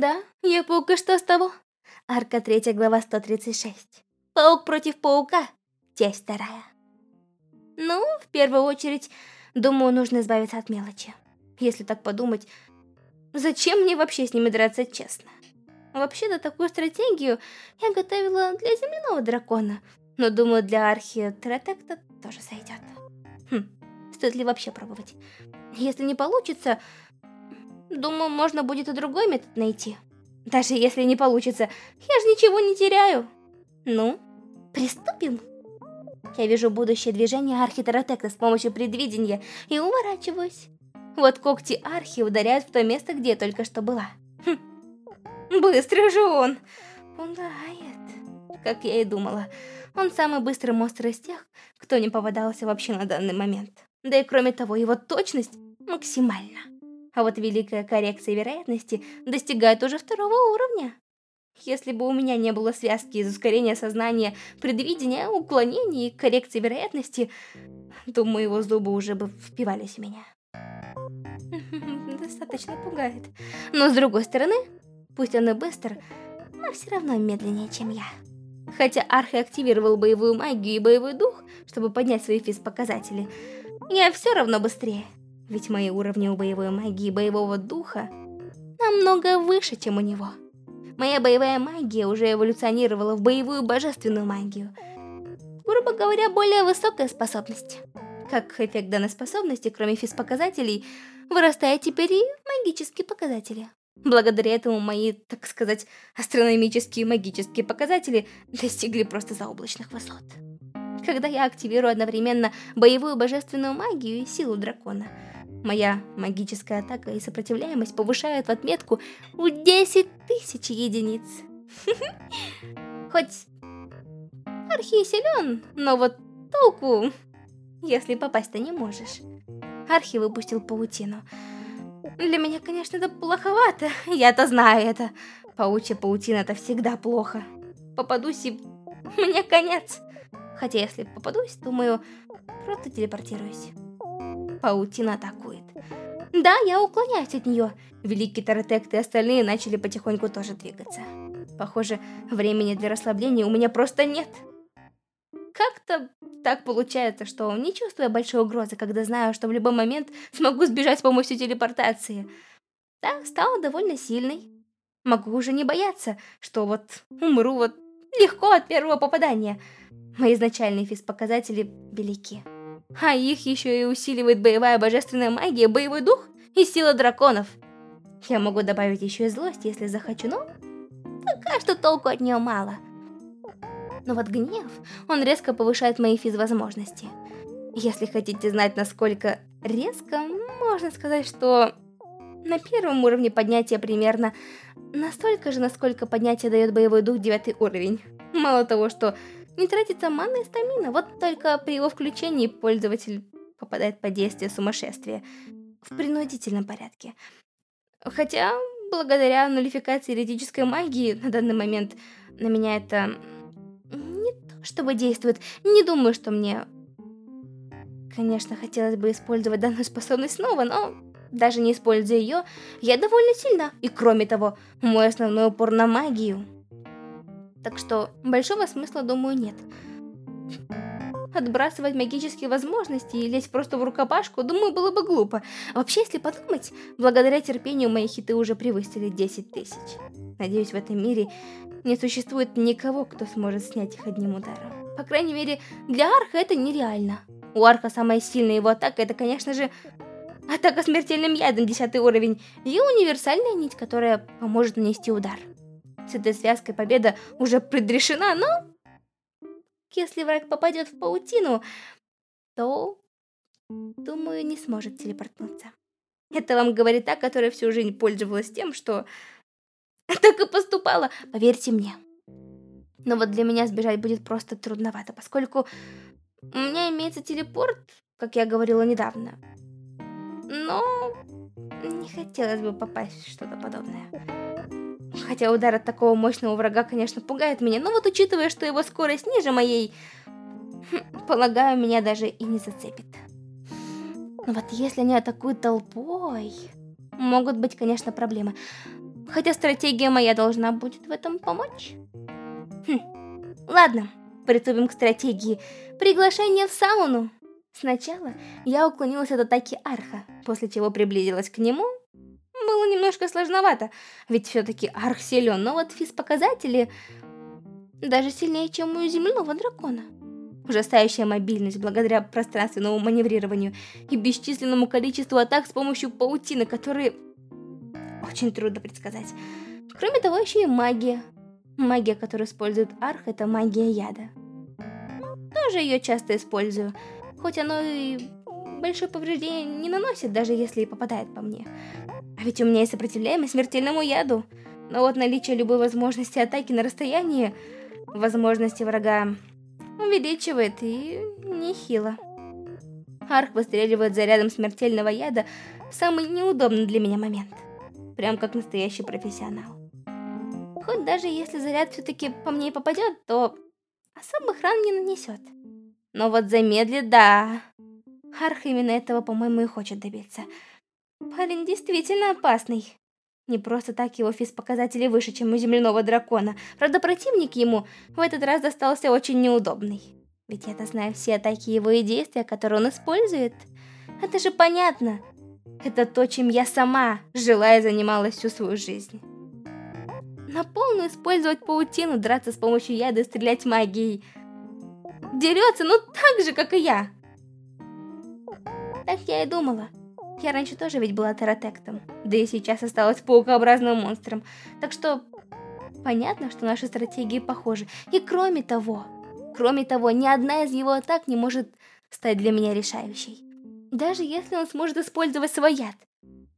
Да, я паук, и что с того? Арка 3, глава 136. Паук против паука. Часть вторая. Ну, в первую очередь, думаю, нужно избавиться от мелочи. Если так подумать, зачем мне вообще с ними драться честно? Вообще-то такую стратегию я готовила для земляного дракона, но думаю, для архи тоже сойдет. Хм, стоит ли вообще пробовать? Если не получится, думаю, можно будет и другой метод найти. Даже если не получится, я же ничего не теряю. Ну, приступим. Я вижу будущее движение Архи Тератекта с помощью предвидения и уворачиваюсь. Вот когти Архи ударяют в то место, где я только что была. Хм. Быстро же он. Пугает. Как я и думала. Он самый быстрый монстр из тех, кто не попадался вообще на данный момент. Да и кроме того, его точность максимальна. А вот великая коррекция вероятности достигает уже второго уровня. Если бы у меня не было связки из ускорения сознания, предвидения, уклонений и коррекции вероятности, думаю, его зубы уже бы впивались в меня. Достаточно пугает. Но с другой стороны, пусть он и быстр, но все равно медленнее, чем я. Хотя Архи активировал боевую магию и боевой дух, чтобы поднять свои физ-показатели, я все равно быстрее. Ведь мои уровни у боевой магии и боевого духа намного выше, чем у него. Моя боевая магия уже эволюционировала в боевую божественную магию. Грубо говоря, более высокая способность. Как эффект данной способности, кроме физ-показателей, вырастает теперь и магические показатели. Благодаря этому мои, так сказать, астрономические магические показатели достигли просто заоблачных высот. Когда я активирую одновременно боевую божественную магию и силу дракона, моя магическая атака и сопротивляемость повышают в отметку в 10 тысяч единиц. Хоть Архи силен, но вот толку, если попасть-то не можешь. Архи выпустил паутину. Для меня, конечно, это плоховато, я-то знаю это. Паучья паутина это всегда плохо. Попадусь и мне конец. Хотя если попадусь, думаю, просто телепортируюсь. Паутина атакует. Да, я уклоняюсь от нее. Великий Таратект и остальные начали потихоньку тоже двигаться. Похоже, времени для расслабления у меня просто нет. Как-то так получается, что не чувствую большой угрозы, когда знаю, что в любой момент смогу сбежать с помощью телепортации. Да, стала довольно сильной. Могу уже не бояться, что вот умру вот легко от первого попадания. Мои изначальные физ-показатели велики. А их еще и усиливает боевая божественная магия, боевой дух и сила драконов. Я могу добавить еще и злость, если захочу, но пока что толку от нее мало. Но вот гнев, он резко повышает мои физ-возможности. Если хотите знать, насколько резко, можно сказать, что на первом уровне поднятия примерно настолько же, насколько поднятие дает боевой дух девятый уровень. Мало того, что не тратится мана и стамина, вот только при его включении пользователь попадает под действие сумасшествия в принудительном порядке. Хотя, благодаря нулификации еретической магии, на данный момент на меня это чтобы действует. Не думаю, что мне... Конечно, хотелось бы использовать данную способность снова, но даже не используя ее, я довольно сильна. И кроме того, мой основной упор на магию. Так что большого смысла, думаю, нет. Отбрасывать магические возможности и лезть просто в рукопашку, думаю, было бы глупо. вообще, если подумать, благодаря терпению мои хиты уже превысили 10 тысяч. Надеюсь, в этом мире не существует никого, кто сможет снять их одним ударом. По крайней мере, для Арха это нереально. У Арха самая сильная его атака, это, конечно же, атака смертельным ядом, 10 уровень, и универсальная нить, которая поможет нанести удар. С этой связкой победа уже предрешена, но... Если враг попадет в паутину, то, думаю, не сможет телепортнуться. Это вам говорит та, которая всю жизнь пользовалась тем, что Так и поступала, поверьте мне. Но вот для меня сбежать будет просто трудновато, поскольку у меня имеется телепорт, как я говорила недавно. Но не хотелось бы попасть в что-то подобное. Хотя удар от такого мощного врага, конечно, пугает меня, но вот учитывая, что его скорость ниже моей, хм, полагаю, меня даже и не зацепит. Но вот если они атакуют толпой, могут быть, конечно, проблемы. Хотя стратегия моя должна будет в этом помочь. Хм. Ладно, приступим к стратегии. Приглашение в сауну. Сначала я уклонилась от атаки Арха, после чего приблизилась к нему. Было немножко сложновато, ведь все-таки Арх силен, но вот физ-показатели даже сильнее, чем у земляного дракона. Ужасающая мобильность благодаря пространственному маневрированию и бесчисленному количеству атак с помощью паутины, которые очень трудно предсказать. Кроме того, еще и магия. Магия, которую использует Арх, это магия яда. Тоже ее часто использую, хоть оно и большое повреждение не наносит, даже если и попадает по мне. А ведь у меня есть сопротивляемость смертельному яду. Но вот наличие любой возможности атаки на расстоянии, возможности врага увеличивает и нехило. Арх выстреливает зарядом смертельного яда в самый неудобный для меня момент. Прям как настоящий профессионал. Хоть даже если заряд все-таки по мне и попадет, то особых ран не нанесет. Но вот замедлит, да. Арх именно этого, по-моему, и хочет добиться. Парень действительно опасный. Не просто так его физ-показатели выше, чем у земляного дракона. Правда, противник ему в этот раз достался очень неудобный. Ведь я-то знаю все атаки его и действия, которые он использует. Это же понятно. Это то, чем я сама, жила и занималась всю свою жизнь. На полную использовать паутину, драться с помощью яда и стрелять магией. Дерется, ну так же, как и я. Так я и думала. Я раньше тоже ведь была таратектом, да и сейчас осталась паукообразным монстром, так что понятно, что наши стратегии похожи. И кроме того, кроме того, ни одна из его атак не может стать для меня решающей. Даже если он сможет использовать свой яд.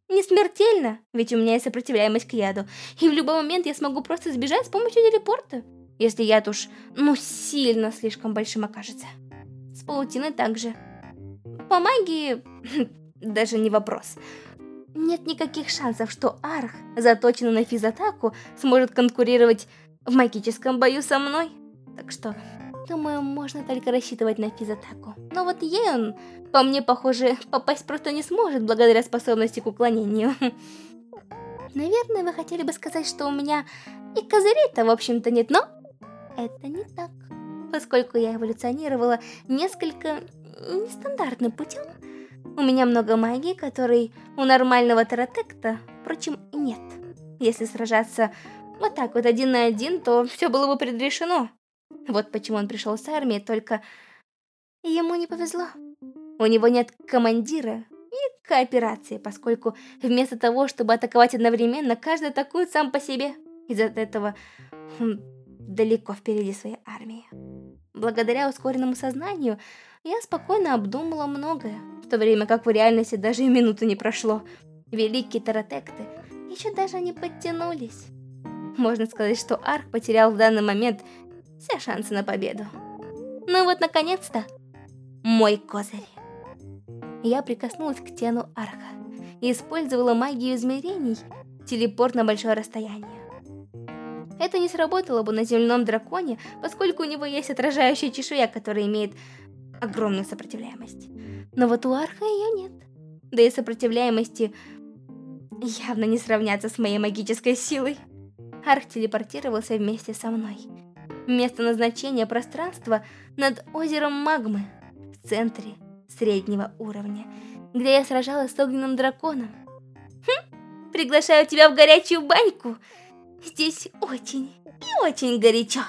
Не смертельно, ведь у меня есть сопротивляемость к яду, и в любой момент я смогу просто сбежать с помощью телепорта, если яд уж, ну, сильно слишком большим окажется. С паутиной также. По магии даже не вопрос. Нет никаких шансов, что Арх, заточенный на физатаку, сможет конкурировать в магическом бою со мной. Так что, думаю, можно только рассчитывать на физатаку. Но вот ей он, по мне, похоже, попасть просто не сможет благодаря способности к уклонению. Наверное, вы хотели бы сказать, что у меня и козырей-то, в общем-то, нет, но это не так. Поскольку я эволюционировала несколько нестандартным путем, у меня много магии, которой у нормального таратекта, впрочем, нет. Если сражаться вот так вот один на один, то все было бы предрешено. Вот почему он пришел с армией, только ему не повезло. У него нет командира и кооперации, поскольку вместо того, чтобы атаковать одновременно, каждый атакует сам по себе. Из-за этого он далеко впереди своей армии. Благодаря ускоренному сознанию, я спокойно обдумала многое, в то время как в реальности даже и минуты не прошло. Великие таратекты еще даже не подтянулись. Можно сказать, что Арх потерял в данный момент все шансы на победу. Ну вот, наконец-то, мой козырь. Я прикоснулась к тену Арха и использовала магию измерений, телепорт на большое расстояние. Это не сработало бы на земном драконе, поскольку у него есть отражающая чешуя, которая имеет огромную сопротивляемость. Но вот у Арха ее нет. Да и сопротивляемости явно не сравнятся с моей магической силой. Арх телепортировался вместе со мной. Место назначения пространства над озером Магмы, в центре среднего уровня, где я сражалась с огненным драконом. Хм, приглашаю тебя в горячую баньку. Здесь очень и очень горячо.